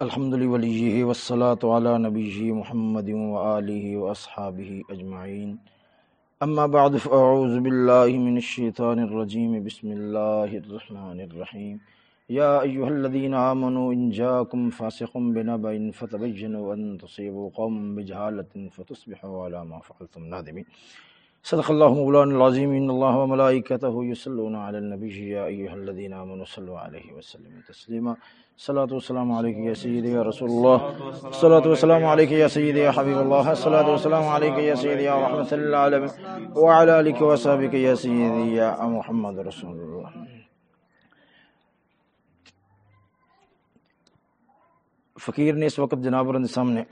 الحمد للہ وسلاۃ علی نبی محمد وآلہ واصحابہ اجمعین اما بعد فاعوذ باللہ من الشیطان الرجیم بسم اللہ الرحمن الرحیم یا ایہا الذین آمنوا ان جاکم فاسق بنبع فتبینوا ان تصیبوا قوم بجہالت فتصبحوا علی ما فعلتم نادمین صدق اللہ مولانا العظیم، ان اللہ وملائکتہ یصلون علی النبی یا ایہا الذین آمنوا صلوا علیہ وسلم تسلیما۔ صلاة والسلام علیکہ یا سیدی یا رسول اللہ صلاة والسلام علیکہ یا سیدی یا حبیب اللہ صلاة والسلام علیکہ یا سیدی یا رحمت اللہ علیہ وعلى آلک و صحابک یا سیدی یا محمد رسول اللہ فقیر نے اس وقت جناب رند سامنے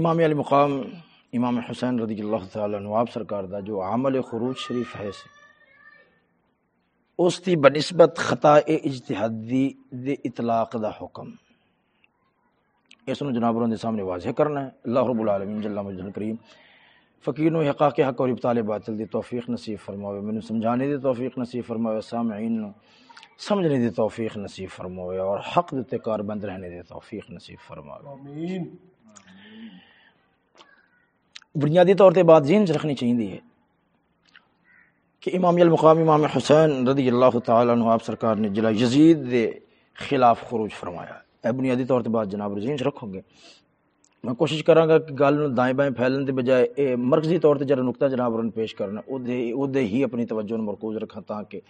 امام علی مقام امام حسین رضی اللہ تعالیٰ نواب سرکار دا جو عمل خروج شریف ہے سے، اس دی بنسبت خطا اجتہادی دے اطلاق دا حکم۔ اس نے جناب دے سامنے واضح کرنا ہے۔ اللہ رب العالمین جل مجد کریم، فقیر نو حقاق حق اور ابطال باطل دی توفیق نصیب فرماوے۔ میں سمجھانے دی توفیق نصیب فرماوے، سامعین سمجھنے دی توفیق نصیب فرماوے، اور حق دے کار بند رہنے دی توفیق نصیب فرماوے۔ آمین۔ بنیادی طور تے بات ذہن رکھنی چاہیے کہ امام المقام، امام حسین رضی اللہ تعالیٰ عنہ، آپ سرکار نے جلا یزید دے خلاف خروج فرمایا اے بنیادی طور تے بات جناب رضین رکھو گے۔ میں کوشش کراں گا کہ گل دائیں بائیں پھیلن دے بجائے اے مرکزی طور تے جڑا نقطہ جناب رن پیش کرنا او دے او دے ہی اپنی توجہ مرکوز رکھا تاکہ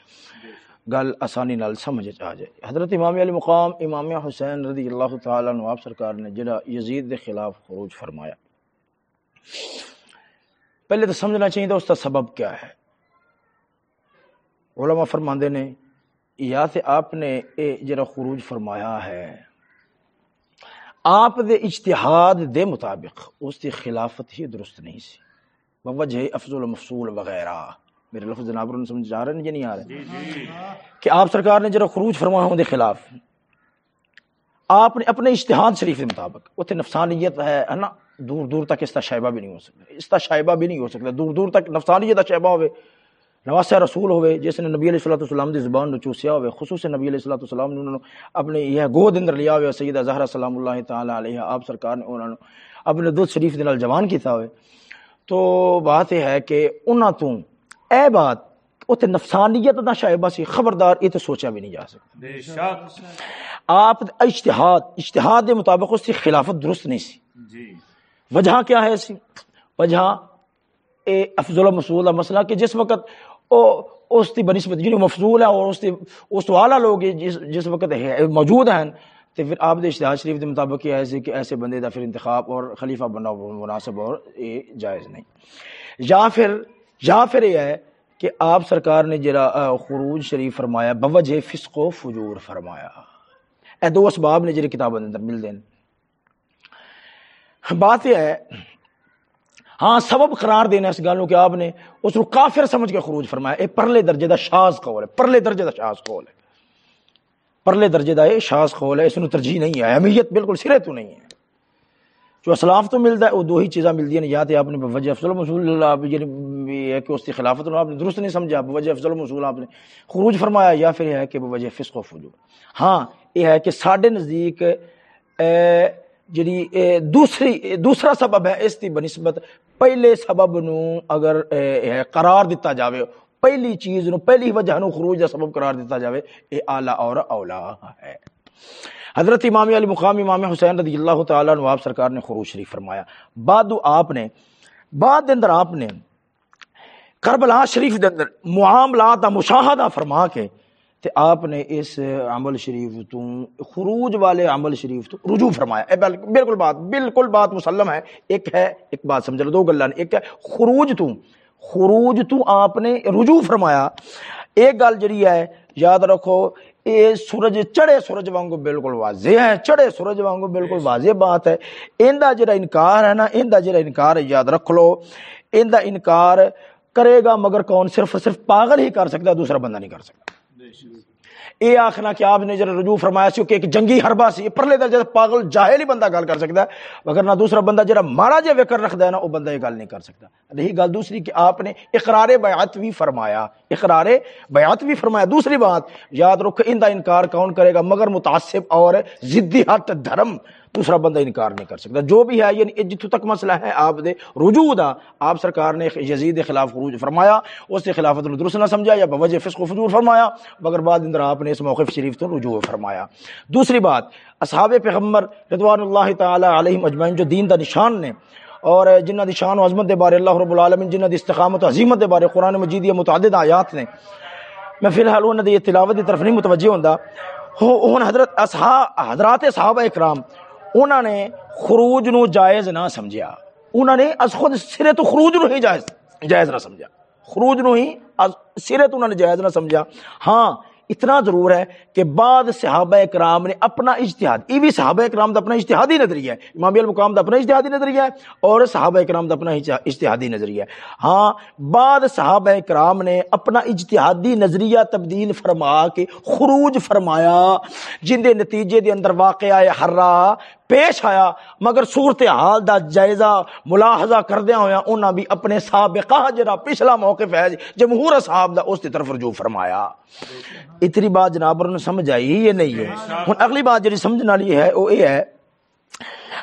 گل آسانی نال سمجھ آ جائے۔ حضرت امام علی مقام، امام حسین رضی اللہ تعالیٰ عنہ، آپ سرکار نے جڑا یزید دے خلاف خروج فرمایا۔ پہلے تو سمجھنا چاہیے اس کا سبب کیا ہے۔ علماء فرماندے نے یا سے آپ نے اے جرا خروج فرمایا ہے آپ دے اجتہاد دے مطابق اس دی خلافت ہی درست نہیں سی۔ بوجہ افضل مفصول وغیرہ۔ میرے لفظ جناب نے سمجھ جا رہے ہیں یا نہیں آ رہے؟ جی، جی۔ کہ آپ سرکار نے جرا خروج فرمایا ہوں دے خلاف۔ آپ نے اپنے اجتہاد شریف کے مطابق اتنے نفسانیت ہے نا؟ دور دور تک اس کا شائبہ بھی نہیں ہو سکتا۔ اس کا شائبہ بھی نہیں ہو سکتا۔ دور دور تک نفسانیت کا شائبہ ہوئے نواسہ رسول ہوئے جس نے نبی علیہ الصلوۃ والسلام دی زبان نو چوسیا ہوئے خصوص نبی علیہ الصلوۃ والسلام نے اپنے یہ گود اندر لیا ہوئے سیدہ زہرا سلام اللہ تعالی علیہ آپ سرکار نے انہوں نے اپنے دودھ شریف دے نال جوان کیتا ہوئے۔ تو بات یہ ہے کہ انہاں تو اے بات اوتے نفسانیت دا شائبہ سی خبردار یہ تو سوچا بھی نہیں جا سکتا۔ بے شک۔ آپ اجتہاد اجتہاد دے مطابق اس کی خلافت درست نہیں سی۔ جی۔ وجہ کیا ہے سی وجہ اے افضل و مفضول کا مسئلہ کہ جس وقت او اس کی بنسبت جنہوں مفضول ہے اور اس کی اس تو اعلیٰ لوگ جس جس وقت موجود ہیں تو پھر آپ دے اشتہار شریف دے مطابق یہ ہے کہ ایسے بندے دا پھر انتخاب اور خلیفہ بننا مناسب اور یہ جائز نہیں۔ یا پھر یا پھر یہ ہے کہ آپ سرکار نے جرا خروج شریف فرمایا، بوجہ فسق و فجور فرمایا۔ اے دو اسباب نے جڑے کتاب اندر مل دین۔ بات یہ ہے ہاں سبب قرار دینا اس گالوں کہ آپ نے، اس کو کافر سمجھ کے خروج فرمایا۔ اے پرلے درجے دا شاز قول ہے، پرلے درجے دا شاز قول ہے۔ پرلے درجے دا اے شاز قول ہے، اس نے ترجیح نہیں ہے، اہمیت بالکل سرے تو نہیں ہے۔ جو اسلاف تو ملتا ہے، وہ دو ہی چیزاں ملتی ہیں، یا تو آپ نے وجہ افضل مسول اللہ یعنی ہے کہ اس کی خلافت آپ نے درست نہیں سمجھا وجہ افضل مسول آپ نے خروج فرمایا، یا پھر یہ ہے کہ وجہ فسق و فجور۔ ہاں یہ ہے کہ ساڈے نزدیک جی دوسری دوسرا سبب ہے اس کی بنسبت، پہلے سبب نو اگر قرار دیتا جاوے، پہلی چیز نو، پہلی وجہ نو خروج دا سبب قرار دیتا جاوے، اے اعلی اور اولا ہے۔ حضرت امام علی مقام امام حسین رضی اللہ تعالیٰ عنہ، آپ سرکار نے خروج شریف فرمایا۔ بعد آپ نے، بعد اندر آپ نے کربلا شریف دے اندر معاملات مشاہدہ فرما کے تے آپ نے اس عمل شریف تو خروج والے عمل شریف تو رجوع فرمایا۔ اے بالکل بات بالکل بات مسلم ہے۔ ایک ہے، ایک بات سمجھ لو، دو گلان۔ ایک ہے خروج تو خروج تو آپ نے رجوع فرمایا۔ ایک گل جڑی ہے، یاد رکھو، اے سورج چڑھے سورج وانگو بالکل واضح ہے۔ چڑھے سورج وانگو بالکل واضح بات ہے۔ ایندا جڑا انکار ہے نا ایندا جڑا انکار ہے، یاد رکھ لو۔ ایندا انکار کرے گا مگر کون؟ صرف صرف پاگل ہی کر سکتا، دوسرا بندہ نہیں کر سکتا۔ اے آخنا کہ آپ نے جب رجوع فرمایا سی کہ ایک جنگی حربہ سی پرلے درجے پاگل جاہل ہی بندہ گل کر سکتا ہے، مگر نہ دوسرا بندہ جڑا مارا جے وکر رکھتا ہے نا وہ بندہ یہ گل نہیں کر سکتا۔ رہی گل دوسری کہ آپ نے اقرار بیعت بھی فرمایا، اقرار بیعت بھی فرمایا۔ دوسری بات، یاد رکھ، ان انکار کون کرے گا؟ مگر متعصب اور ضدی ہٹ دھرم۔ دوسرا بندہ انکار نہیں کر سکتا۔ جو بھی ہے یعنی جتوں تک مسئلہ ہے، آپ دے رجوع دا۔ آپ سرکار نے یزید خلاف خروج فرمایا، اس سے خلافت نے درست نہ سمجھا یا بوجہ فسق و فجور فرمایا، مگر بعد اندر آپ نے اس موقف شریف تو رجوع فرمایا۔ دوسری بات، اصحاب پیغمبر رضوان اللہ تعالی علیہ مجمعین جو دین دا نشان نے، اور جنہ دی شان و عظمت دے بارے اللہ رب العالمین، جنہ دی استقامت و عظیمت دے بارے قرآن مجید یا متعدد آیات نے۔ میں فی الحال انہوں دی تلاوت دی طرف نہیں متوجہ ہوندا۔ ہوں حضرت اصحاب حضرات صحابہ اکرام انہوں نے خروج نو جائز نہ سمجھیا۔ انہوں نے از خود سرے تو خروج نو ہی جائز جائز نہ سمجھا خروج نو ہی سرے تو انہوں نے جائز نہ سمجھا ہاں اتنا ضرور ہے کہ بعد صحابہ کرام نے اپنا اجتہاد، یہ بھی صحابہ کرام کا اپنا اجتہادی نظریہ ہے۔ امام المقام کا اپنا اجتہادی نظریہ ہے اور صحابہ کرام کا اپنا اجتہادی نظریہ ہے۔ ہاں بعد صحابہ کرام نے اپنا اجتہادی نظریہ تبدیل فرما کے خروج فرمایا، جن دے نتیجے دے اندر واقعہ حرہ پیش آیا، مگر صورتحال دا جائزہ ملاحظہ کردیا ہوا انہاں بھی اپنے سابقہ جڑا پچھلا موقف ہے، جمہور صاحب دا اس طرف رجوع فرمایا۔ اتنی بات جناب نے سمجھ آئی یہ نہیں ہے؟ ہن اگلی بات جڑی سمجھنے والی ہے، وہ یہ ہے،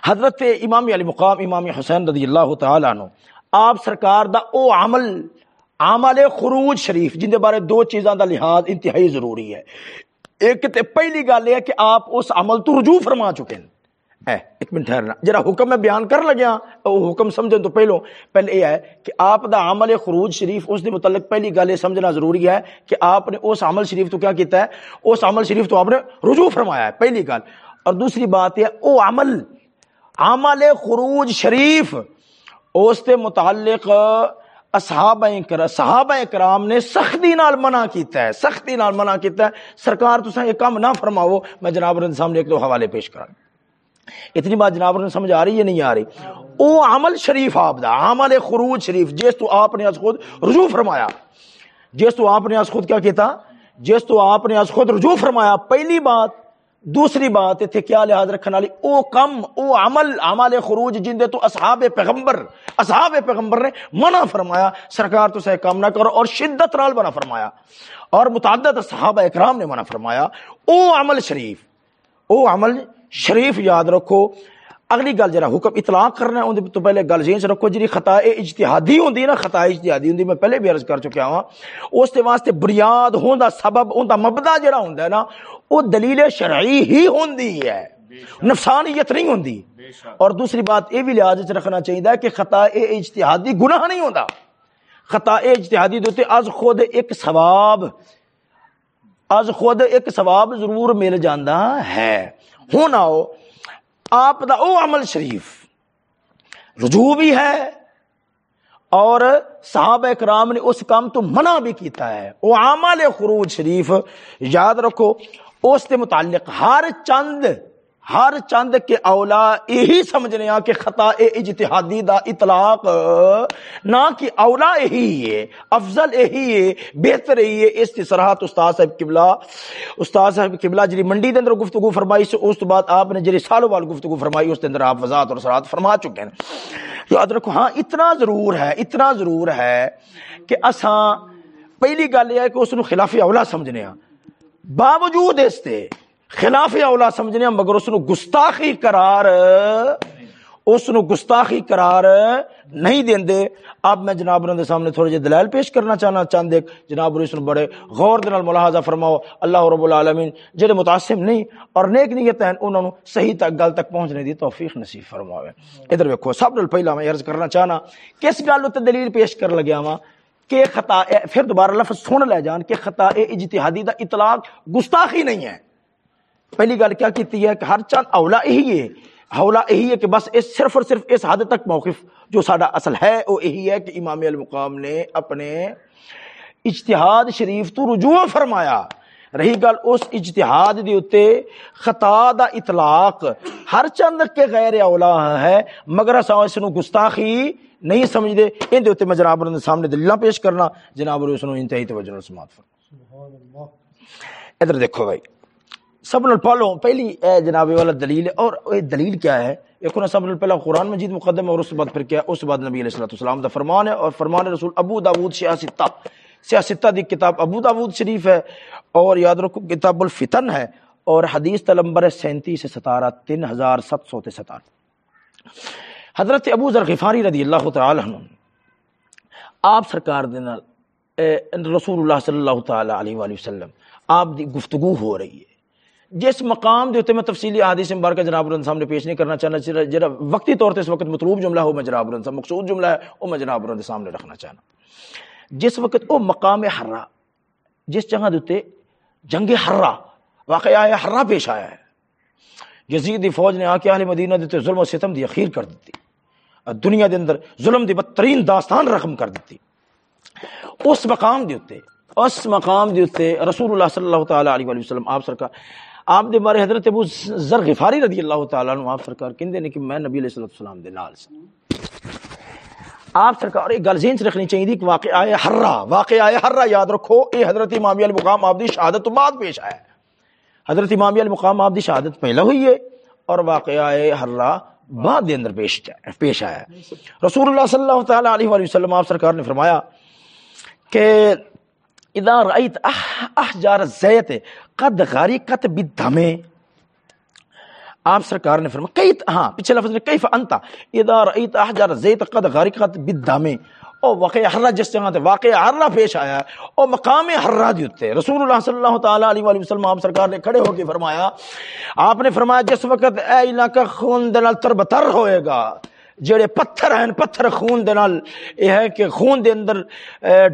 حضرت امام علی مقام، امام حسین رضی اللہ تعالی عنہ، آپ سرکار دا او عمل عمل خروج شریف، جن دے بارے دو چیزاں دا لحاظ انتہائی ضروری ہے۔ ایک تے پہلی گل ہے کہ آپ اس عمل تو رجوع فرما چکے ہیں۔ ایک منٹ ٹھہرنا۔ جرا حکم میں بیان کر لگیا وہ حکم سمجھیں تو پہلو۔ پہلے یہ ہے کہ آپ دا عمل خروج شریف اس دے متعلق پہلی گل یہ سمجھنا ضروری ہے کہ آپ نے اس عمل شریف تو کیا کیتا ہے؟ اس عمل شریف تو آپ نے رجوع فرمایا ہے، پہلی گل۔ اور دوسری بات یہ او عمل عمل خروج شریف اس دے متعلق صحابہ کر صحابہ کرام نے سختی نال منع کیتا ہے، سختی نال منع کیتا ہے۔ سرکار تساں یہ کام نہ فرماؤ، میں جناب رن سامنے ایک دو حوالے پیش کراں اتنی بات جناب نے سمجھ آ رہی ہے، نہیں آ رہی۔ او عمل شریف آپ دا، عمل خروج شریف، جس تو آپ نے از خود رجوع فرمایا۔ جس تو آپ نے از خود کیا کیتا؟ جس تو آپ نے از خود رجوع فرمایا۔ پہلی بات، دوسری بات اتنے کیا لحاظ رکھنے والی او کم او عمل عمل خروج جن دے تو اصحاب پیغمبر اصحاب پیغمبر نے منع فرمایا۔ سرکار تو سے کام نہ کرو اور شدت نال منع فرمایا۔ اور متعدد صحابہ اکرام نے منع فرمایا۔ او عمل شریف او عمل شریف یاد رکھو۔ اگلی گل جرا حکم اطلاق کرنا ہے تو پہلے گل ذہن رکھو جی خطا اجتہادی ہوندی نا، خطا اجتہادی ہوندی، میں پہلے بھی عرض کر چکا ہوں اس دے واسطے بنیاد ہوندا سبب ہوندا مبدا جڑا ہوندا ہے نا وہ دلیل شرعی ہی ہوندی ہے۔ نفسانیت نہیں ہوندی۔ اور دوسری بات یہ بھی لحاظ رکھنا چاہیے کہ خطا اجتہادی گناہ نہیں ہوندا۔ خطا اجتہادی دوتے از خود ایک ثواب، از خود ایک ثواب ضرور مل جاندا ہے۔ ہونا ہو، آپ دا او عمل شریف۔ رجوع بھی ہے اور صحابہ اکرام نے اس کام تو منع بھی کیتا ہے۔ وہ عمل خروج شریف، یاد رکھو، اس کے متعلق ہر چند ہر چند کے اولا یہی سمجھنے کہ خطا اجتہادی دا اطلاق نہ کہ اولا یہی ہے، افضل یہی ہے، بہتر یہی ہے، اس کی سراحت استاد صاحب قبلہ استاد صاحب قبلہ جی منڈی دے اندر گفتگو فرمائی سے اس بعد آپ نے جی سالوں وال گفتگو فرمائی اس کے اندر آپ وضاحت اور سراحت فرما چکے ہیں۔ یاد رکھو ہاں اتنا ضرور ہے، اتنا ضرور ہے کہ اساں پہلی گل یہ ہے کہ اس خلاف اولا سمجھنے ہاں باوجود اس تے خلاف اولا سمجھنے مگر اس نو گستاخی قرار، اس نو گستاخی قرار نہیں دین دے اب میں جناب رندے سامنے تھوڑے جے جی دلائل پیش کرنا چاہنا چاند جناب اس نو بڑے غور دنال ملاحظہ فرماؤ، اللہ رب العالمین جڑے متعصب نہیں اور نیک نیت ہیں، انہوں نے صحیح تک، گل تک پہنچنے دی توفیق نصیب فرماوے۔ ادھر ویکھو، سب نال پہلا میں عرض کرنا چاہنا، کس گل تے دلیل پیش کر لگیا وا کہ خطا، پھر دوبارہ لفظ سن لے جان کہ خطا اجتہادی دا اطلاق گستاخی نہیں ہے۔ پہلی گل کیا کیتی ہے کہ ہر چند اولا یہی ہے اولا یہی ہے کہ بس اس صرف اور صرف اس حد تک موقف جو ساڈا اصل ہے وہ یہی ہے کہ امام المقام نے اپنے اجتہاد شریف تو رجوع فرمایا۔ رہی گل اس اجتہاد دی اتے خطا دا اطلاق ہر چند کے غیر اولا ہے مگر اساں اس نو گستاخی نہیں سمجھ دے ان دے اتے میں جناب سامنے دلیلاں پیش کرنا جناب اس نو انتہائی توجہ سماعت فرما سبحان اللہ۔ ادھر دیکھو بھائی۔ سب نال پہلو پہلی، اے جناب والا دلیل ہے۔ اور اے دلیل کیا ہے؟ ایک سب نال پہلا قرآن مجید مقدم اور اس بعد پھر کیا؟ اس بعد نبی علیہ الصلوۃ والسلام دا فرمان ہے اور فرمان رسول ابو داود سیاستہ سیاستہ دی کتاب ابو داود شریف ہے اور یاد رکھو کتاب الفتن ہے اور حدیث تلمبر ہے سینتیس سے ستارہ، تین ہزار ست سو تے ستارہ حضرت ابو ذر غفاری رضی اللہ تعالی عنہ، آپ سرکار دے رسول اللہ صلی اللہ تعالی علیہ وآلہ وسلم، آپ دی گفتگو ہو رہی ہے۔ جس مقام دے میں تفصیلی حدیث مبارکہ جناب رن سامنے پیش نہیں کرنا چاہنا جڑا وقتی طور تے اس وقت مطلوب جملہ ہو میں جناب رن مقصود جملہ ہے، وہ میں جناب رن سامنے رکھنا چاہنا۔ جس وقت وہ مقام حرہ جس جگہ دے جنگ حرہ واقعہ آیا حرہ پیش آیا ہے، یزید دی فوج نے آ کے اہل مدینہ دیتے ظلم و ستم دی اخیر کر دیتی دنیا دے اندر ظلم دی بدترین داستان رقم کر دیتی۔ اس مقام دے اتنے اس مقام دے اتنے رسول اللہ صلی اللہ تعالی علیہ وسلم، آپ سرکار آپ دے بارے حضرت ابو ذر غفاری رضی اللہ تعالیٰ عنہ، آپ سرکار کہندے نے کہ میں نبی علیہ السلام دے نال سے آپ سرکار، ایک گل ذہن رکھنی چاہیے کہ واقعہ ہے حرہ واقعہ ہے حرہ یاد رکھو، اے حضرت امامی المقام، آپ دی شہادت تو بعد پیش آیا۔ ہے حضرت امامی المقام، آپ دی شہادت پہلے ہوئی ہے، اور واقعہ ہے حرہ بعد دے اندر پیش پیش آیا۔ رسول اللہ صلی اللہ تعالی علیہ وسلم، آپ سرکار نے فرمایا کہ اذا رأيت احجار الزیت قد غارقت بدھمے آپ سرکار نے فرمایا کئی ہاں پیچھے لفظ نے کیف انتا اذا رأيت احجار الزیت قد غارقت بدھمے او واقع حرہ جس جگہ تے واقع حرہ پیش آیا او مقام حرہ دی ہوتے رسول اللہ صلی اللہ تعالی علیہ وآلہ وسلم آپ سرکار نے کھڑے ہو کے فرمایا، آپ نے فرمایا، جس وقت اے علاقہ خون دے نال تربتر ہوئے گا، جڑے پتھر ہیں، پتھر خون دے نال، یہ ہے کہ خون دے اندر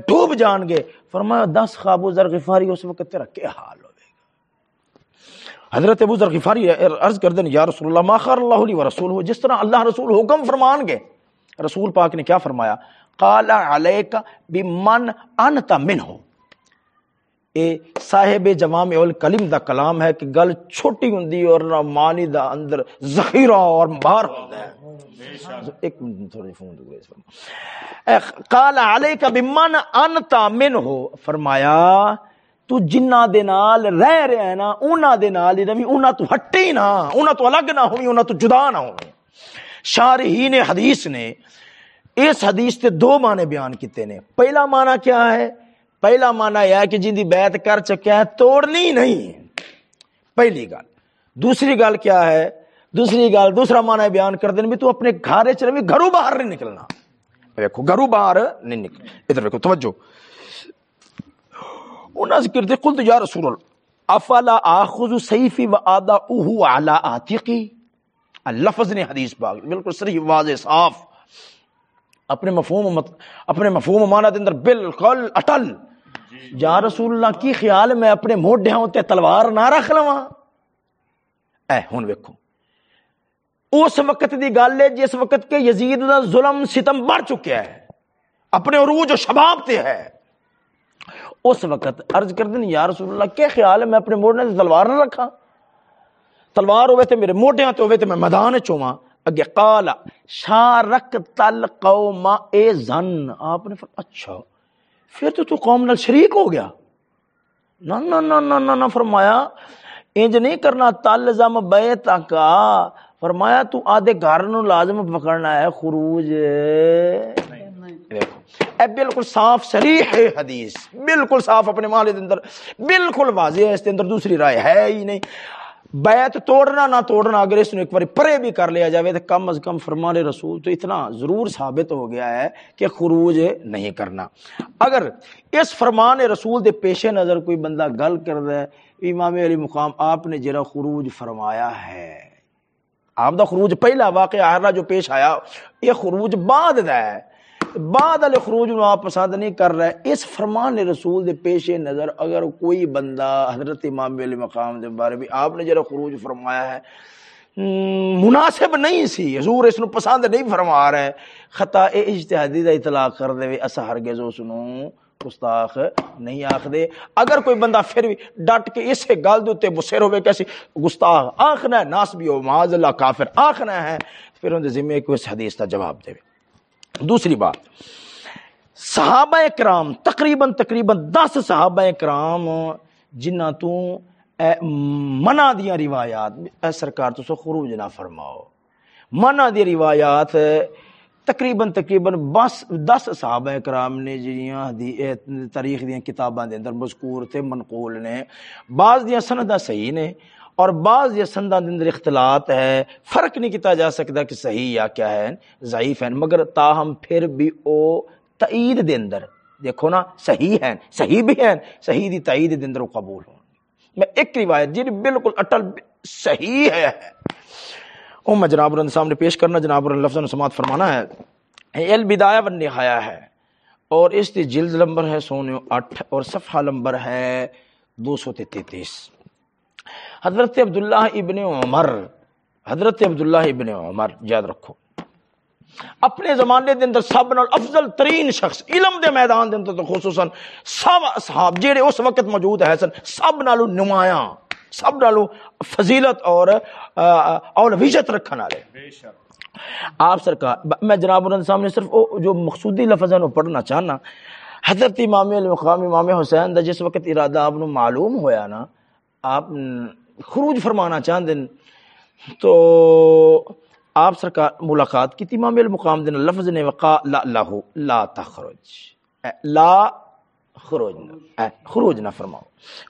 ڈوب جان گے فرمایا، دس خواب ذر غفاری اس وقت تیرا کیا حال ہوئے گا حضرت ابو ذر غفاری عرض کر دیں، یا رسول اللہ، ما خار اللہ علیہ ورسول ہو جس طرح اللہ رسول حکم فرمان گے رسول پاک نے کیا فرمایا؟ قال علیک بمن انت منہ۔ اے صاحب جوامع الکلم، دا کلام ہے کہ گل چھوٹی ہوندی اور نہ معنی دا اندر ذخیرہ اور بار ہوندا ہے ایک منٹ تھوڑی فون دو اس قال علیک بمن انت منہ. فرمایا تو جنہ دے نال رہ رہا ہے نا انہاں دے نال ہی رہی انہاں تو ہٹے نہ انہاں تو الگ نہ ہوئی انہاں تو جدا نہ ہوئی شارحین حدیث نے اس حدیث تے دو معنی بیان کیتے نے. پہلا معنی کیا ہے؟ پہلا معنی یہ ہے کہ جن دی بیعت کر چکے ہیں توڑنی نہیں. پہلی گل. دوسری گل کیا ہے؟ دوسری گل دوسرا معنی بیان کر دیں بھی تو اپنے گھر چ رہی گھروں باہر نہیں نکلنا۔ دیکھو، گھروں باہر نہیں نکل ادھر دیکھو، توجہ۔ انہاں ذکر دے قلت یا رسول اللہ، افلا اخذ سیفی و ادا اوہ علی عاتقی لفظ نے حدیث پاک، بالکل صریح، واضح، صاف۔ اپنے مفہوم اپنے مفہوم مانا دے اندر بالکل اٹل۔ یا رسول اللہ، کی خیال میں اپنے موڈیاں ہوتے تلوار نہ رکھ لواں؟ اے، ہن ویکھو۔ اس وقت دی گل ہے جس وقت کے یزید دا ظلم ستم بڑھ چکیا ہے، اپنے عروج و شباب تے ہے۔ اس وقت عرض کر دیں یا رسول اللہ کے خیال ہے میں اپنے موڑنے سے تلوار نہ رکھا تلوار ہوئے تے میرے موڈیاں تے ہوئے تے میں میدان چوما اگے قال، شارک تل قوم اے زن۔ آپ نے فرمایا اچھا پھر تو تو قوم نال شریک ہو گیا۔ نہ نہ نہ نہ نہ فرمایا، انج نہیں کرنا تلزم بیت کا۔ فرمایا تو آدھے گھر نو لازم پکڑنا ہے، خروج۔ اے بالکل صاف صریح ہے حدیث، بالکل صاف اپنے مالے دے اندر، بالکل واضح ہے، اس دے اندر دوسری رائے ہے ہی نہیں۔ بیعت توڑنا، نہ توڑنا، اگر اس نے ایک بار پرے بھی کر لیا جاوے تو کم از کم فرمان رسول تو اتنا ضرور ثابت ہو گیا ہے کہ خروج نہیں کرنا۔ اگر اس فرمان رسول دے پیش نظر کوئی بندہ گل کر رہا ہے، امام علی مقام آپ نے جرا خروج فرمایا ہے۔ آپ دا خروج پہلا واقعہ آرہ جو پیش آیا یہ خروج بعد دا ہے بعد علی خروج نو آپ پسند نہیں کر رہے اس فرمان رسول دے پیش نظر اگر کوئی بندہ حضرت امام علی مقام دے بارے بھی آپ نے جرا خروج فرمایا ہے مناسب نہیں سی حضور اس نو پسند نہیں فرما رہے خطا اے اجتہادی دا اطلاق کر دے اسا ہرگز اس نو گستاخ نہیں آخ دے اگر کوئی بندہ پھر بھی ڈٹ کے اسے گل دوتے بسیر ہوئے کیسی گستاخ آخنا ہے، ناس بھی ہو، معاذ اللہ، کافر آخنا ہے، پھر ان دے ذمہ کو اس حدیث کا جواب دے۔ دوسری بات، صحابہ کرام، تقریباً تقریباً دس صحابہ کرام، جنہ تو منع دیا روایات، اے سرکار تو سو خروج نہ فرماؤ۔ منع دی روایات تقریباً تقریباً بس دس صحابہ کرام نے جڑیاں تاریخ دیاں کتاباں دے اندر مذکور تھے منقول نے۔ بعض دیاں سنداں صحیح نے اور بعض یہ سنداں دے اندر اختلاط ہے۔ فرق نہیں کیتا جا سکتا کہ صحیح یا کیا ہے، ضعیف ہیں، مگر تاہم پھر بھی او تائید دے اندر۔ دیکھو نا، صحیح ہیں، صحیح بھی ہیں، صحیح دی تائید دے اندر قبول ہوں میں ایک روایت جی بالکل اٹل صحیح ہے۔ او جناب سامنے پیش کرنا، جناب لفظ سماعت فرمانا ہے۔ البدایہ و نہایا ہے۔ اور اس دی جلد نمبر ہے سونے اٹھ اور صفحہ نمبر ہے دو سو تینتیس۔ حضرت عبداللہ ابن عمر، حضرت عبداللہ ابن عمر، یاد رکھو۔ اپنے زمانے دے اندر سب نال افضل ترین شخص علم دے میدان دے اندر خصوصا سب اصحاب جڑے اس وقت موجود ہے سن، سب نالو نمایاں۔ سب نالو فضیلت اور اولویت رکھن والے۔ آپ سرکار میں جناب ان سامنے صرف جو مقصودی لفظ ہیں پڑھنا چاہنا۔ حضرت امام المقام امام حسین دا جس وقت ارادہ آپ معلوم ہویا نا آپ خروج فرمانا چاہتے ہیں تو آپ سرکار ملاقات کی تھی امام المقام دن لفظ نے وقا لا لہو لا تخرج۔ لا خروج نہ خروج نہ فرماؤ۔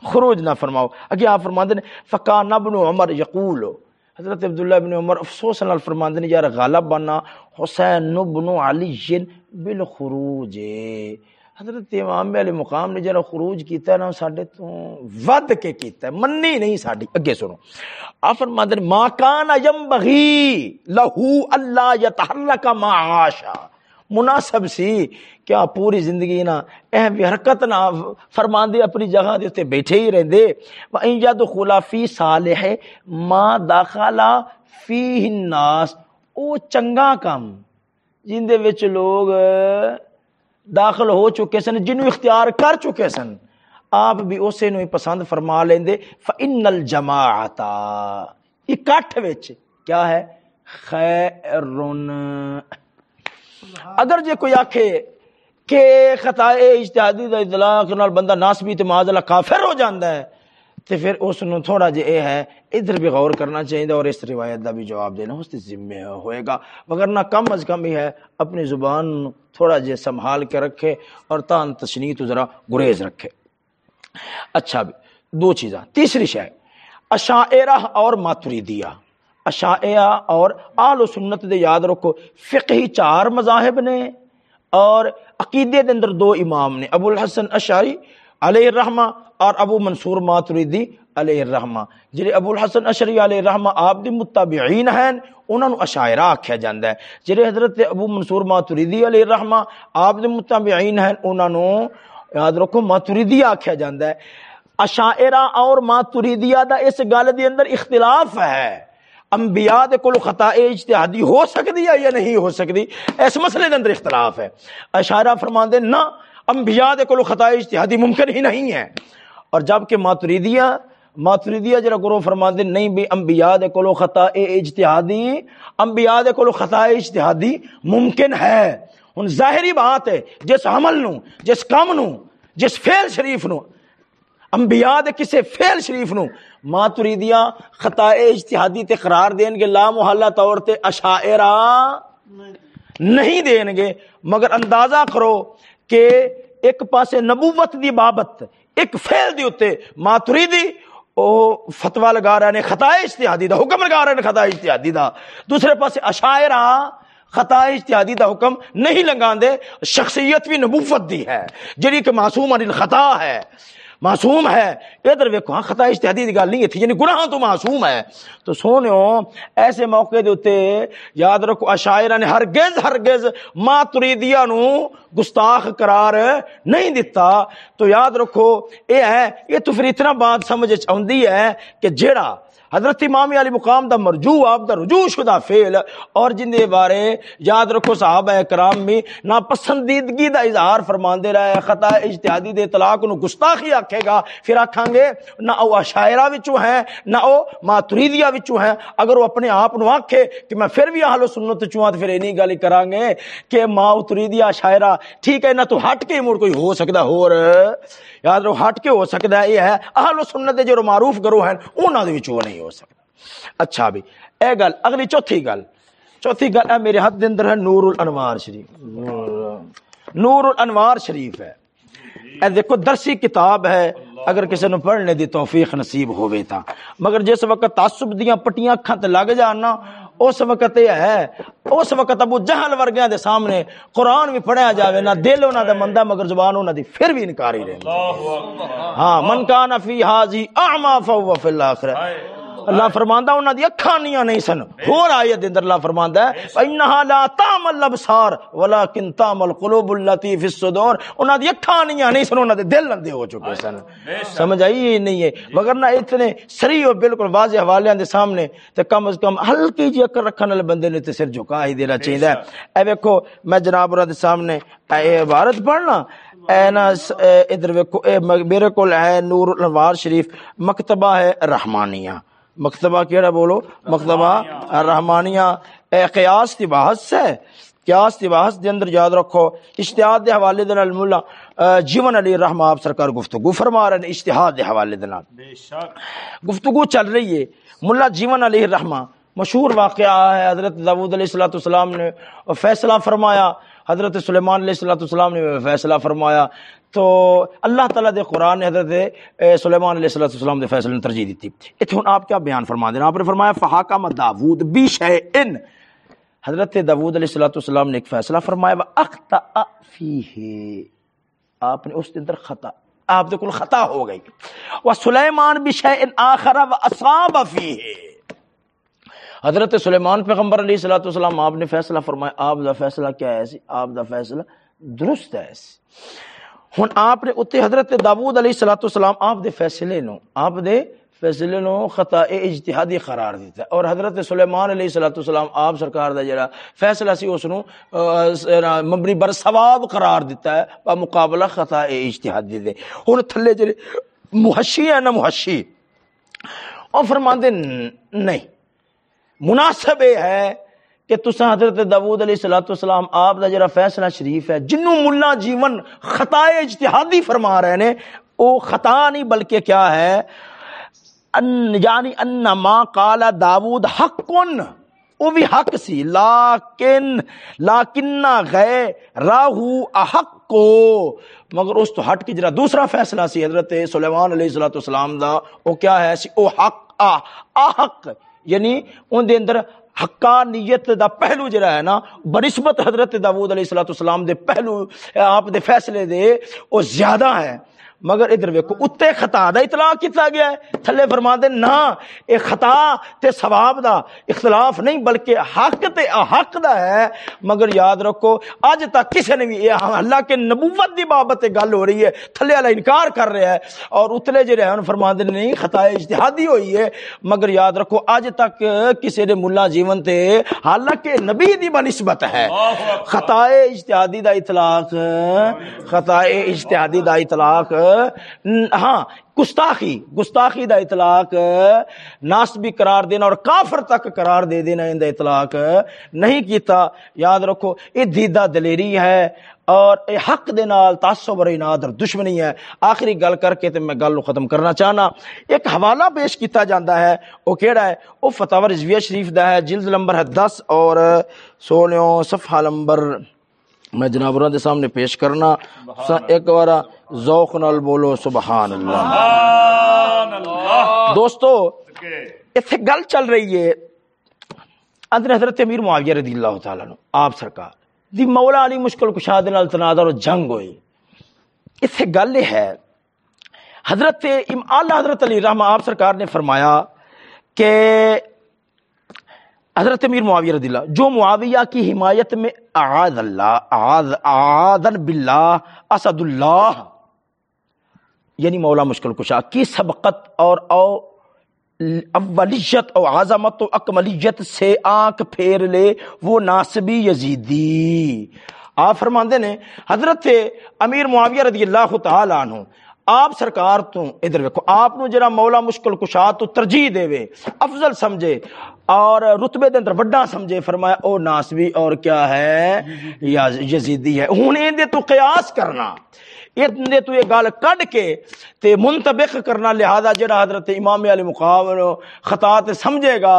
خروج نہ فرماؤ۔ اگے آپ فرماندے فکان ابن عمر یقول، حضرت عبداللہ ابن عمر افسوس نال فرماندے نے، یار غالب بنا حسین ابن علی بالخروج۔ حضرت امام علی مقام نے جڑا خروج کیتا ہے نا، ساڈے تو ود کے کیتا ہے مننی نہیں ساڈی۔ اگے سنو۔ آپ فرماتے ہیں ما کان ینبغی لہو اللہ یتحرک ما مناسب سی کیا پوری زندگی نا اہم حرکت نہ فرمان دے اپنی جگہ دے تے بیٹھے ہی رہندے۔ و ان یدخل فی صالح ما داخل فیہ الناس۔ او چنگا کم جن دے وچ لوگ داخل ہو چکے سن جنوں اختیار کر چکے سن، آپ بھی اسے نو پسند فرما لیں دے فَإِنَّ الْجَمَاعَةَ اکٹھ وچ کیا ہے؟ خیرن اگر جے کوئی آکھے کہ خطائے اجتہادی دا اطلاق نال بندہ ناسبی تے معاذ اللہ کافر ہو جاندا ہے، تے پھر اس نو تھوڑا جے اے ہے، ادھر بھی غور کرنا چاہیے اور اس روایت دا بھی جواب دینا اس ذمہ ہوئے گا۔ ورنہ کم از کم ہی ہے، اپنی زبان تھوڑا جے سنبھال کے رکھے اور تان تشنی تو ذرا گریز رکھے۔ اچھا بھی، دو چیزاں۔ تیسری شے، اشاعرہ اور ماتریدیہ۔ اشاعرہ اور آل و سنت دے یاد رکھو۔ فقہی چار مذاہب نے اور عقیدے دے اندر دو امام نے، ابو الحسن اشعری علیہ الرحمہ اور ابو منصور ماتریدی علیہ الرحمہ۔ جڑے ابو الحسن اشری علیہ الرحمہ آپ دی متابعین ہیں، انہاں نو اشاعرہ آکھیا جاندا ہے۔ جڑے حضرت ابو منصور ماتریدی علیہ الرحمہ آپ دے متابعین ہیں، انہاں نو یاد رکھو ماتریدی آکھیا جاندا ہے۔ اشاعرہ اور ماتریدیہ دا اس گل دے اندر اختلاف ہے۔ انبیاء دے کولو خطا اجتہادی ہو سکدی ہے یا نہیں ہو سکدی؟ اس مسئلے دے اندر اختلاف ہے۔ اشاعرہ فرماندے، نہ، انبیاء دے کولو خطا اجتہادی ممکن ہی نہیں ہے۔ اور جبکہ ماتریدیہ ماتریدیہ جڑا گرو فرماندے، نہیں بھی انبیاء دے کولو خطا اجتہادی، انبیاء دے کولو خطا اجتہادی ممکن ہے۔ ہن ظاہری بات ہے، جس عمل نو جس کام نو جس فعل شریف نو انبیاء دے کسے فعل شریف نو ماتریدیہ خطا اجتہادی تے قرار دین گے، لا محلہ طور تے اشاعرہ نہیں دین گے۔ مگر اندازہ کرو کہ ایک پاسے نبوت دی بابت، ایک فیل دی ہوتے ماتری دی او فتوہ لگا رہے ہیں خطا اجتہادی دا حکم لگا رہے ہیں خطا اجتہادی دا۔ دوسرے پاسے اشائرہ خطا اجتہادی دا حکم نہیں لگا دے شخصیت بھی نبوت دی ہے جنہی کہ معصوم عن الخطا ہے۔ معصوم ہے۔ ادھر ویکو ہاں خطا اجتہادی دی گل نہیں تھی یعنی گناہ تو معصوم ہے۔ تو سونیو، ایسے موقع دے اوتے یاد رکھو اشاعرہ نے ہرگز ہرگز ماتریدیہ نو گستاخ قرار نہیں دیتا تو یاد رکھو، اے ہے یہ تو پھر اتنا بات سمجھ اوندی ہے کہ جیڑا حضرت امام علی مقام دا مرجو، آپ دا رجوع شدہ فیل اور جن دے بارے یاد رکھو صحابہ اکرام میں نا پسندیدگی دا اظہار فرمان دے رہا ہے خطا اجتہادی دے طلاق انہوں گستاخی آکھے گا، پھر آکھاں گے، نہ او اشائرہ وچو ہیں، نہ او ماتریدیہ وچو ہیں۔ اگر وہ اپنے آپ نو آکھے کہ میں پھر بھی اہل سنت چوہاں تو پھر اینی گالی کران گے کہ ماتریدیہ اشائرہ ٹھیک ہے، نہ تو ہٹ کے مڑ کوئی ہو سکتا ہو یاد رہو ہٹ کے ہو سکتا ہے، یہ ہے اہل و سنت جو معروف کرو ہیں انہوں نے وہ نہیں ہو سکتا اچھا بھی۔ اے گل اگلی چوتھی گل۔ چوتھی گل ہے میرے ہاتھ دے اندر ہے نور الانوار شریف۔ نور الانوار شریف ہے۔ اے دیکھو درسی کتاب ہے۔ اگر کسی نے پڑھنے دی توفیق نصیب ہوئے تھا مگر جس وقت تعصب دیاں پٹیاں اکھاں تے لگ جانا اس وقت یہ ہے۔ اس وقت ابو جہل ورگیاں دے سامنے قرآن بھی پڑھیا جاوے نہ دل انہاں دے مندہ مگر زبان انہاں دی پھر بھی انکاری رہے ہاں من کان فی حاضی اعما فہو فی الاخرہ۔ اللہ فرماندا انہاں دی اکھاں نہیں نہیں سن۔ ہور ایت دے اندر اللہ فرماندا ہے انھا لا تعمل الابصار ولکن تعمل قلوب التي في الصدور۔ انہاں دی اکھاں نہیں نہیں سن انہاں دے دل اندے ہو چکے سن۔ سمجھ آئی نہیں ہے۔ مگر نہ اتنے سری اور بالکل واضح حوالے دے سامنے تے کم از کم ہلکی جی اکر رکھن والے بندے نے تے سر جھکا ہی دینا چاہیے۔ اے ویکھو میں جناب دے سامنے اے عبارت پڑھنا۔ اے نا ادھر ویکھو اے میرے کول ہے نور الانوار شریف مکتبہ ہے رحمانیہ۔ مکتبہ کیڑا بولو؟ مکتبہ رحمانیہ اے قیاس دی بحث ہے۔ قیاس دی بحث دے اندر یاد رکھو اشتہاد دے حوالے دے نال مولا جیون علی رحمہ آپ سرکار گفتگو فرما رہے ہیں اشتہاد دے حوالے دے گفتگو چل رہی ہے۔ مولا جیون علی رحمہ مشہور واقعہ ہے حضرت داود علیہ السلام نے فیصلہ فرمایا۔ حضرت سلیمان علیہ السلام نے فیصلہ فرمایا۔ تو اللہ تعالیٰ دے قرآن نے حضرت سلیمان علیہ السلام دے فیصلے نے ترجیح دیتی اتنے ہوں آپ کیا بیان فرما دینا آپ نے فرمایا، فحاکم داود بی شیئن حضرت داود علیہ السلام نے ایک فیصلہ فرمایا وَأَخْتَأَ فِيهِ۔ آپ نے اس اندر خطا، آپ دے کل خطا ہو گئی۔ وہ سلیمان وَسُلَيْمَانْ بِشَيْءٍ آخَرَ وَأَصَابَ فِيهِ۔ حضرت سلیمان پیغمبر علیہ الصلوۃ والسلام، آپ نے فیصلہ فرمایا، آپ دا فیصلہ کیا ہے سی آپ دا فیصلہ درست ہے سی ہن آپ نے اوتے حضرت داؤد علیہ الصلوۃ والسلام آپ دے فیصلے نو آپ دے فیصلے نو خطا اجتہادی قرار دیتا ہے۔ اور حضرت سلیمان علیہ الصلوۃ والسلام آپ سرکار دا جڑا فیصلہ سی اس نو مبنی بر ثواب قرار دیتا ہے، با مقابلہ خطا اجتہادی دے۔ ہن تھلے جڑے محشی ہے نا محشی؟ اور فرماندے، نہیں، مناسب یہ ہے کہ تسا حضرت داود علیہ الصلوۃ والسلام آپ دا جڑا فیصلہ شریف ہے، جنوں ملا جیون خطا اجتہادی فرما رہے نے، او خطا نہیں بلکہ کیا ہے؟ ان یعنی ان ما قال داود حق او بھی حق سی لیکن لیکن غیر راہو احق کو مگر اس تو ہٹ کے جڑا دوسرا فیصلہ سی حضرت سلیمان علیہ الصلوۃ والسلام دا، او کیا ہے؟ سی او حق، آ، احق یعنی ان دے اندر حقانیت دا پہلو جڑا ہے نا، بنسبت حضرت داود علیہ الصلوۃ والسلام دے پہلو، آپ دے فیصلے دے او زیادہ ہے مگر ادھر ویکو اتنے خطا دا اطلاع کیتا گیا ہے۔ تھلے فرما دے نہ اے خطا تے ثواب دا اختلاف نہیں بلکہ حق تے حق دا ہے۔ مگر یاد رکھو اج تک کسی نے بھی اللہ کے نبوت دی بابت گل ہو رہی ہے تھلے والا انکار کر رہا ہے۔ اور اتلے جڑے ہیں فرما دے نہیں خطا اجتہادی ہوئی ہے۔ مگر یاد رکھو اج تک کسی نے ملا جیون تے حالانکہ نبی دی بنسبت ہے۔ خطا اجتہادی دا اطلاق خطا اجتہادی دا اطلاق۔ ہاں گستاخی گستاخی دا اطلاق ناسبی قرار دینا اور کافر تک قرار دے دینا ان دا اطلاق نہیں کیتا یاد رکھو یہ دیدہ دلیری ہے اور اے حق دے نال تعصب اور اناد اور دشمنی ہے۔ آخری گل کر کے تے میں گل ختم کرنا چاہنا۔ ایک حوالہ پیش کیتا جاندا ہے او کیڑا ہے؟ او فتاوی رضویہ شریف دا ہے جلد نمبر ہے 10 اور سولہوں صفحہ نمبر میں جناب دے سامنے پیش کرنا۔ ایک بار ذوق نال بولو سبحان اللہ۔ دوستو اتنے گل چل رہی ہے اندر حضرت امیر معاویہ رضی اللہ تعالیٰ نو آپ سرکار۔ دی مولا علی مشکل کشا دے نال تنازع اور جنگ ہوئی۔ اتنے گل ہے حضرت اعلی حضرت علی رحمہ آپ سرکار نے فرمایا کہ حضرت امیر معاویہ رضی اللہ جو معاویہ کی حمایت میں اعاذ اللہ اعاذ اعاذن باللہ اسد اللہ۔ یعنی مولا مشکل کشا کی سبقت اور او اولیت اور عظمت و اکملیت سے آنکھ پھیر لے وہ ناسبی یزیدی۔ آپ فرماندے نے حضرت امیر معاویہ رضی اللہ تعالی عنہ آپ سرکار تو ادھر ویکھو آپ نو جڑا مولا مشکل کشا تو ترجیح دے وے افضل سمجھے اور رتبے دے اندر بڑا سمجھے فرمایا او ناسبی اور کیا ہے؟ یا یزیدی ہے۔ ہن دے تو قیاس کرنا۔ اتنے تو یہ گل کڈ کے تے منطبق کرنا، لہذا جڑا حضرت امام علی مقام خطا تے سمجھے گا،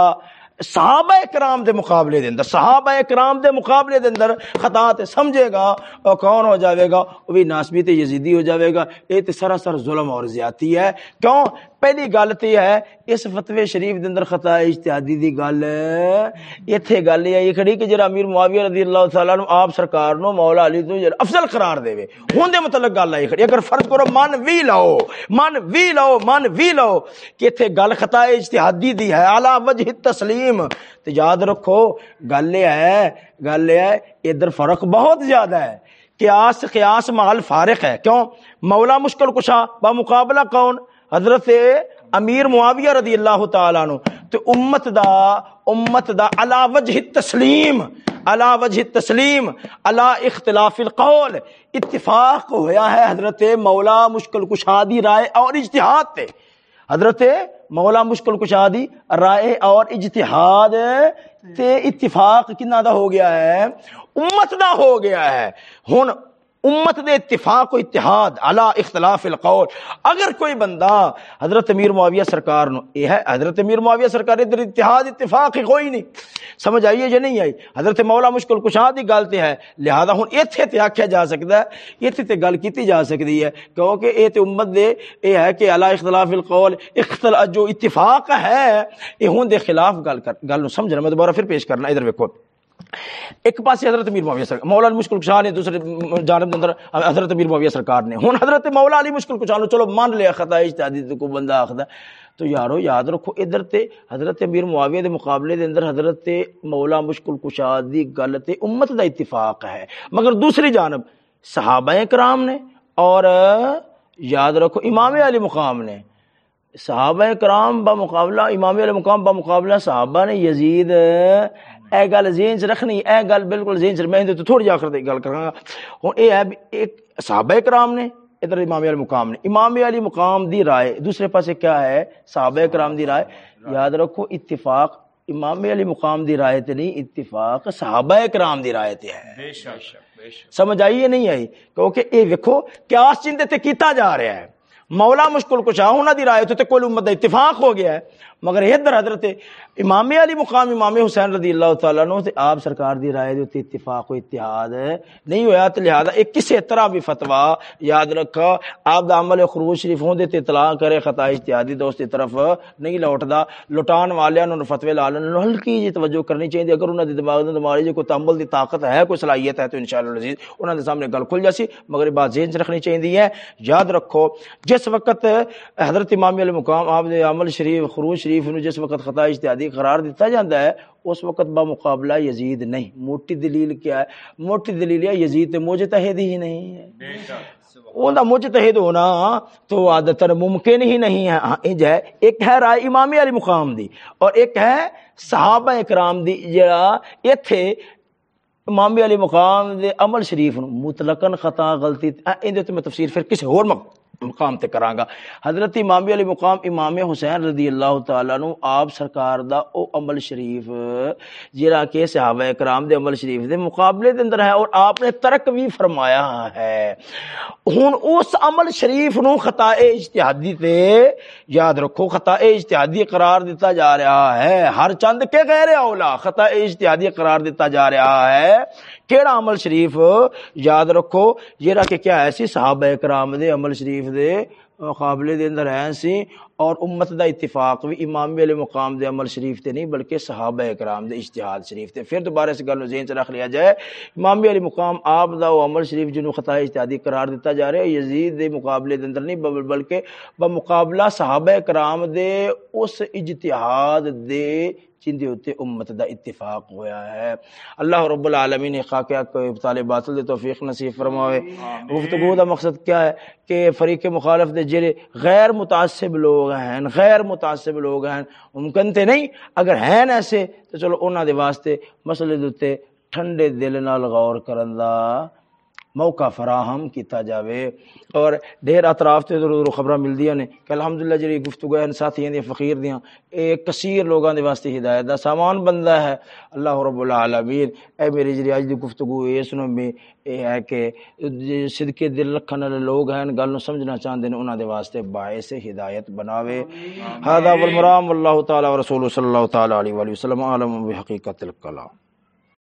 صحابہ کرام دے مقابلے دے اندر، صحابہ کرام دے مقابلے دے اندر خطا تے سمجھے گا او کون ہو جاوے گا؟ او بھی ناسبی تے یزیدی ہو جاوے گا۔ اے تے سراسر ظلم اور زیادتی ہے۔ کیوں؟ پہلی گل تے ہے، اس فتوی شریف دے اندر خطا اجتہادی دی گل ایتھے گل یہ کھڑی کہ جڑا امیر معاویہ رضی اللہ تعالی عنہ آپ سرکار نو، مولا علی تو افضل قرار دے وے۔ ہن دے متعلق گل آئی کھڑی۔ اگر فرض کرو، من وی لو، من وی لو، من وی لو کہ ایتھے گل خطا اجتہادی دی ہے اعلی وجہ تسلیم۔ تے یاد رکھو، گل یہ ہے، گل یہ ہے، ادھر فرق بہت زیادہ ہے۔ قیاس قیاس مال فارق ہے۔ کیوں؟ مولا مشکل کشا با مقابلہ کون؟ حضرت امیر معاویہ رضی اللہ تعالیٰ عنہ، تو امت دا امت دا علا وجہ تسلیم، علا وجہ تسلیم، علا اختلاف القول، اتفاق ہویا ہے حضرت مولا مشکل کشادی رائے اور اجتہاد تے۔ حضرت مولا مشکل کشادی رائے اور اجتہاد تے اتفاق کنہ دا ہو گیا ہے؟ امت دا ہو گیا ہے۔ ہن امت دے اتفاق و اتحاد علا اختلاف القول۔ اگر کوئی بندہ حضرت امیر معاویہ سرکار نو، یہ ہے حضرت امیر معاویہ سرکار ادھر اتحاد، اتفاق ہی کوئی نہیں۔ سمجھ آئیے یا نہیں آئی؟ حضرت مولا مشکل کشا دی گل تے ہے، لہذا ہن ایتھے تے آکھیا جا سکدا ہے، ایتھے تے گل کیتی جا سکدی ہے۔ کیونکہ اے تے امت دے، اے ہے کہ علا اختلاف القول اختلاف جو اتفاق ہے، اے ہون دے خلاف گل کر، گل نو سمجھنا، میں دوبارہ پھر پیش کرنا، ادھر ویکھو۔ ایک پاس حضرت امیر معاویہ سرکار مولا علی مشکل کشا نے دوسرے جانب اندر حضرت امیر معاویہ سرکار نے ہن حضرت مولا علی مشکل کشا نے چلو مان لیا خطا اجتہادی کو بندہ آخدا۔ تو یارو، یاد رکھو، ادھر تے حضرت امیر معاویہ دے مقابلے دے اندر حضرت مولا مشکل کشا دی گل تے امت دا اتفاق ہے۔ مگر دوسری جانب صحابہ کرام نے اور یاد رکھو امام علی مقام نے۔ صحابہ کرام با مقابلہ، امام علی مقام با مقابلہ صحابہ نے یزید اے گل چ رکھنی اے گل بالکل ذہن چ میں تو تھوڑی آخر گل کراں ہن اے ہے ایک صحابہ کرام نے ادھر امام علی مقام نے۔ امام علی مقام دی رائے دوسرے پاسے کیا ہے؟ صحابہ کرام دی رائے۔ یاد رکھو اتفاق امام علی مقام دی رائے تے نہیں اتفاق صحابہ کرام دی رائے تے ہے۔ بے شک سمجھ آئی ہے نہیں آئی؟ کیونکہ اے ویکھو قیاس چندے تے کیتا جا رہا ہے۔ مولا مشکل کشا انہوں دی رائے تے کوئی امت دا اتفاق ہو گیا ہے۔ مگر ادھر حضرت امام علی مقام امام حسین رضی اللہ تعالیٰ عنہ تے آپ سرکار دی رائے دے اتفاق و اتحاد ہے۔ نہیں ہویا تے لہذا ایک کسی طرح بھی فتوا یاد رکھا۔ آپ دا عمل خروج شریف ہوں دے تے اطلاع کرے، خطا اجتہادی دوست دی طرف نہیں لوٹدا۔ لٹان والے انہوں نے فتوی لالن نو ہلکی جی توجہ کرنی چاہیے۔ اگر انہوں دے دماغ دے دماغ جو جی کوئی تعمل دی طاقت ہے، کوئی صلاحیت ہے تو انشاءاللہ العزیز انہوں دے سامنے گل کھل جاسی۔ مگر بات ذہن چ رکھنی چاہیے ہے۔ یاد رکھو، جس وقت حضرت امام علی مقام آپ دے عمل شریف خروج شریف نو جس وقت خطا اجتہادی قرار دیتا جاتا ہے اس وقت با مقابلہ یزید نہیں۔ موٹی دلیل کیا ہے؟ موٹی دلیل ہے یزید تے مجتہد ہی نہیں ہے۔ اوندا مجتہد ہونا تو عادتاً ممکن ہی نہیں ہے۔ ہاں انج ہے ایک ہے رائے امام علی مقام دی اور ایک ہے صحابہ اکرام دی جڑا ایتھے امام علی مقام دے عمل شریف نو مطلقاً خطا غلطی۔ اندے تے میں تفسیر پھر کسی اور مقام مقام تے کراں گا۔ حضرت امام علی مقام امام حسین رضی اللہ تعالی نو آپ سرکار دا او عمل شریف جڑا کہ صحابہ کرام دے عمل شریف دے مقابلے دے اندر ہے اور آپ نے ترک بھی فرمایا ہے۔ ہن اس عمل شریف نو خطا اجتہادی تے یاد رکھو، خطا اجتہادی قرار دیتا جا رہا ہے۔ ہر چند کے غیر اولا خطا اجتہادی قرار دیتا جا رہا ہے۔ کیڑا عمل شریف یاد رکھو یہ کہ کیا ایسی صحابہ کرام دے عمل شریف دے مقابلے دے اندر ہیں سی، اور امت دا اتفاق بھی امام علیہ مقام دے عمل شریف تے نہیں، بلکہ صحابہ اکرام دے اجتہاد شریف تے۔ پھر دوبارہ اس گل ذہن چ رکھ لیا جائے امام علیہ مقام آپ دا وہ عمل شریف جنوں خطا اجتہادی قرار دیتا جا رہا ہے، یزید دے مقابلے دے اندر نہیں بلکہ بمقابلہ صحابہ اکرام دے اس اجتہاد دے جن ہوتے امت دا اتفاق ہویا ہے۔ اللہ رب العالمین خاکہ کو ابطال باطل دے توفیق نصیب فرمائے گفتگو دا مقصد کیا ہے کہ فریق مخالف دے جڑے غیر متعصب لوگ ہیں غیر متعصب لوگ ہیں ممکن تے نہیں اگر ہیں ایسے تو چلو انہاں دے واسطے مسئلے دے ٹھنڈے دل نال غور کرن دا۔ موقع فراہم کیتا جاوے۔ اور ڈھیر اطراف تے ادھر خبراں ملدیاں نے کہ الحمدللہ جڑی گفتگو ہے ساتھیاں دی فقیر دیاں اے کثیر لوگاں دے واسطے ہدایت دا سامان بندہ ہے۔ اللہ رب العالمین اے میری جڑی اج دی گفتگو ہے اس نو میں اے ہے کہ صدقے دل رکھن والے لوگ ہیں گل نو سمجھنا چاہندے نے انہاں دے واسطے باعث ہدایت بناوے۔ هذا والمرام والله تعالی ورسوله صلی اللہ تعالی علیہ وسلم عالم بحقیقت الکلام۔